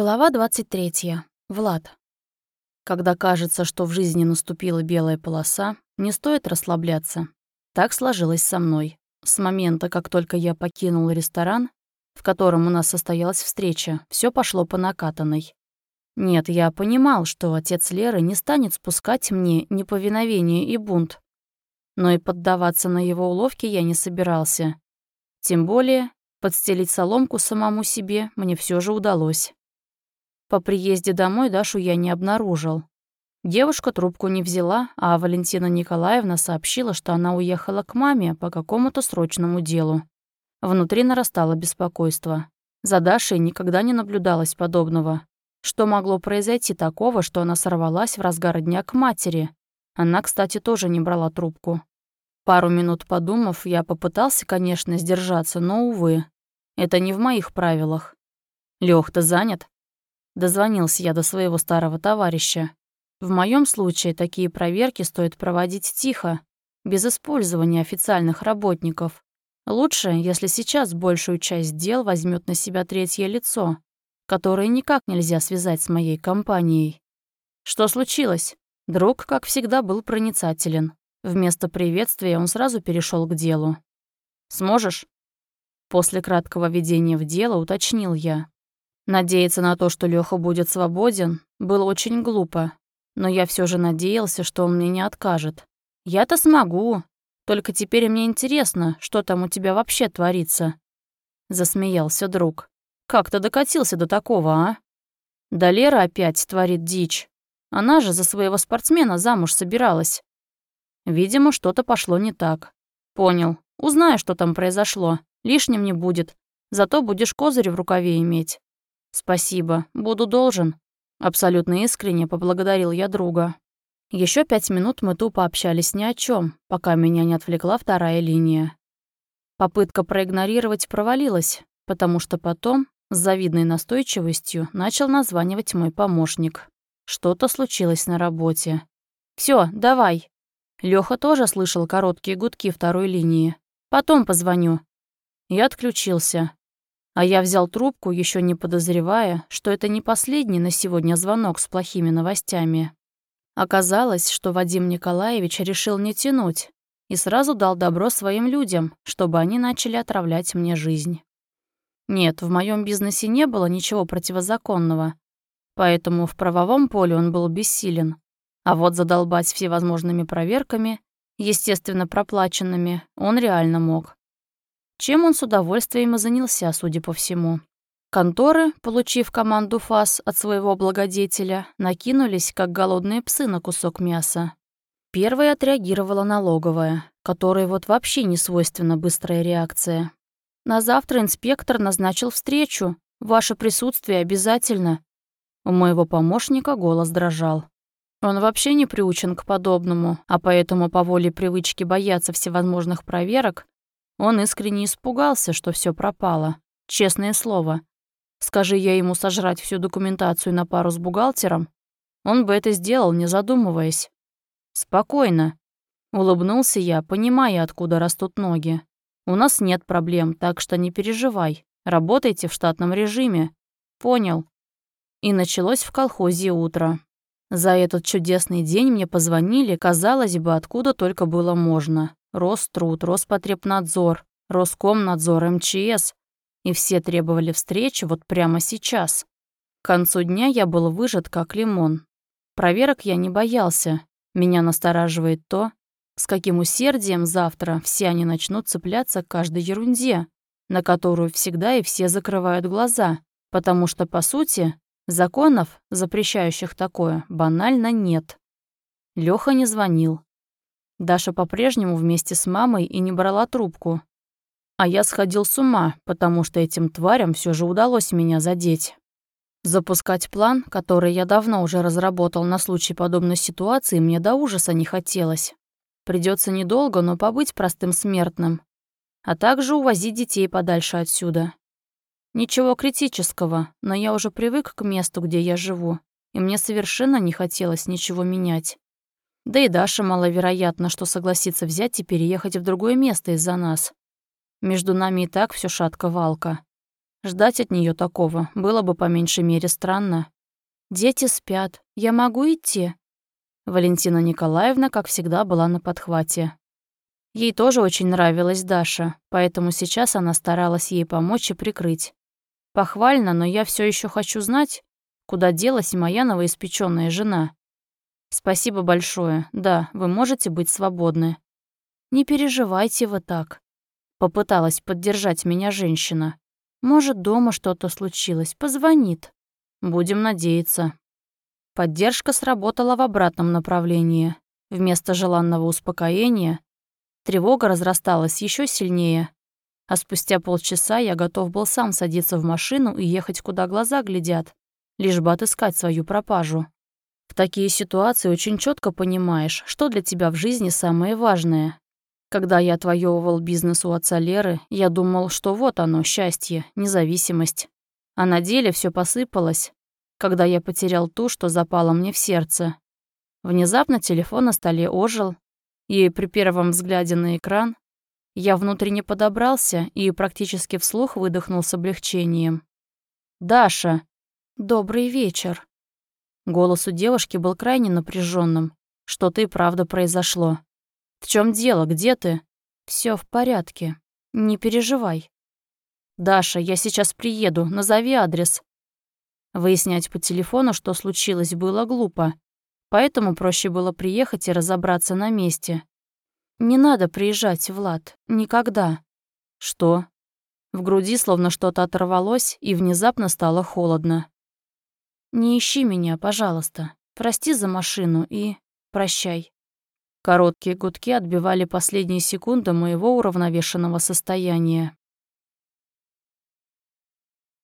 Глава 23. Влад. Когда кажется, что в жизни наступила белая полоса, не стоит расслабляться. Так сложилось со мной. С момента, как только я покинул ресторан, в котором у нас состоялась встреча, все пошло по накатанной. Нет, я понимал, что отец Леры не станет спускать мне неповиновение и бунт. Но и поддаваться на его уловки я не собирался. Тем более, подстелить соломку самому себе мне все же удалось. По приезде домой Дашу я не обнаружил. Девушка трубку не взяла, а Валентина Николаевна сообщила, что она уехала к маме по какому-то срочному делу. Внутри нарастало беспокойство. За Дашей никогда не наблюдалось подобного. Что могло произойти такого, что она сорвалась в разгар дня к матери? Она, кстати, тоже не брала трубку. Пару минут подумав, я попытался, конечно, сдержаться, но, увы, это не в моих правилах. «Лёх, ты занят?» Дозвонился я до своего старого товарища. В моем случае такие проверки стоит проводить тихо, без использования официальных работников. Лучше, если сейчас большую часть дел возьмет на себя третье лицо, которое никак нельзя связать с моей компанией. Что случилось? Друг, как всегда, был проницателен. Вместо приветствия он сразу перешел к делу. «Сможешь?» После краткого введения в дело уточнил я. Надеяться на то, что Лёха будет свободен, было очень глупо. Но я все же надеялся, что он мне не откажет. Я-то смогу. Только теперь мне интересно, что там у тебя вообще творится. Засмеялся друг. Как ты докатился до такого, а? Да Лера опять творит дичь. Она же за своего спортсмена замуж собиралась. Видимо, что-то пошло не так. Понял. Узнаю, что там произошло. Лишним не будет. Зато будешь козырь в рукаве иметь. «Спасибо, буду должен», — абсолютно искренне поблагодарил я друга. Еще пять минут мы тупо общались ни о чем, пока меня не отвлекла вторая линия. Попытка проигнорировать провалилась, потому что потом, с завидной настойчивостью, начал названивать мой помощник. Что-то случилось на работе. Все, давай». Лёха тоже слышал короткие гудки второй линии. «Потом позвоню». Я отключился, а я взял трубку, еще не подозревая, что это не последний на сегодня звонок с плохими новостями. Оказалось, что Вадим Николаевич решил не тянуть и сразу дал добро своим людям, чтобы они начали отравлять мне жизнь. Нет, в моем бизнесе не было ничего противозаконного, поэтому в правовом поле он был бессилен. А вот задолбать всевозможными проверками, естественно проплаченными, он реально мог чем он с удовольствием и занялся, судя по всему. Конторы, получив команду ФАС от своего благодетеля, накинулись, как голодные псы на кусок мяса. Первой отреагировала налоговая, которой вот вообще не свойственна быстрая реакция. На завтра инспектор назначил встречу. Ваше присутствие обязательно. У моего помощника голос дрожал. Он вообще не приучен к подобному, а поэтому по воле привычки бояться всевозможных проверок он искренне испугался, что все пропало. Честное слово. Скажи я ему сожрать всю документацию на пару с бухгалтером, он бы это сделал, не задумываясь. Спокойно. Улыбнулся я, понимая, откуда растут ноги. У нас нет проблем, так что не переживай. Работайте в штатном режиме. Понял. И началось в колхозе утро. За этот чудесный день мне позвонили, казалось бы, откуда только было можно. Роструд, Роспотребнадзор, Роскомнадзор, МЧС. И все требовали встречи вот прямо сейчас. К концу дня я был выжат как лимон. Проверок я не боялся. Меня настораживает то, с каким усердием завтра все они начнут цепляться к каждой ерунде, на которую всегда и все закрывают глаза, потому что, по сути, законов, запрещающих такое, банально нет. Лёха не звонил. Даша по-прежнему вместе с мамой и не брала трубку. А я сходил с ума, потому что этим тварям все же удалось меня задеть. Запускать план, который я давно уже разработал на случай подобной ситуации, мне до ужаса не хотелось. Придется недолго, но побыть простым смертным. А также увозить детей подальше отсюда. Ничего критического, но я уже привык к месту, где я живу, и мне совершенно не хотелось ничего менять. Да и Даша маловероятно, что согласится взять и переехать в другое место из-за нас. Между нами и так все шатко-валко. Ждать от нее такого было бы по меньшей мере странно. «Дети спят. Я могу идти?» Валентина Николаевна, как всегда, была на подхвате. Ей тоже очень нравилась Даша, поэтому сейчас она старалась ей помочь и прикрыть. Похвально, но я все еще хочу знать, куда делась моя новоиспеченная жена. Спасибо большое. Да, вы можете быть свободны. Не переживайте вы так. Попыталась поддержать меня женщина. Может, дома что-то случилось. Позвонит. Будем надеяться. Поддержка сработала в обратном направлении. Вместо желанного успокоения тревога разрасталась еще сильнее. А спустя полчаса я готов был сам садиться в машину и ехать, куда глаза глядят, лишь бы отыскать свою пропажу. В такие ситуации очень четко понимаешь, что для тебя в жизни самое важное. Когда я отвоевывал бизнес у отца Леры, я думал, что вот оно, счастье, независимость. А на деле все посыпалось, когда я потерял ту, что запало мне в сердце. Внезапно телефон на столе ожил, и при первом взгляде на экран я внутренне подобрался и практически вслух выдохнул с облегчением. «Даша! Добрый вечер!» Голос у девушки был крайне напряженным. Что-то и правда произошло. «В чем дело? Где ты?» Все в порядке. Не переживай». «Даша, я сейчас приеду. Назови адрес». Выяснять по телефону, что случилось, было глупо. Поэтому проще было приехать и разобраться на месте. «Не надо приезжать, Влад. Никогда». «Что?» В груди словно что-то оторвалось, и внезапно стало холодно. «Не ищи меня, пожалуйста. Прости за машину и... прощай». Короткие гудки отбивали последние секунды моего уравновешенного состояния.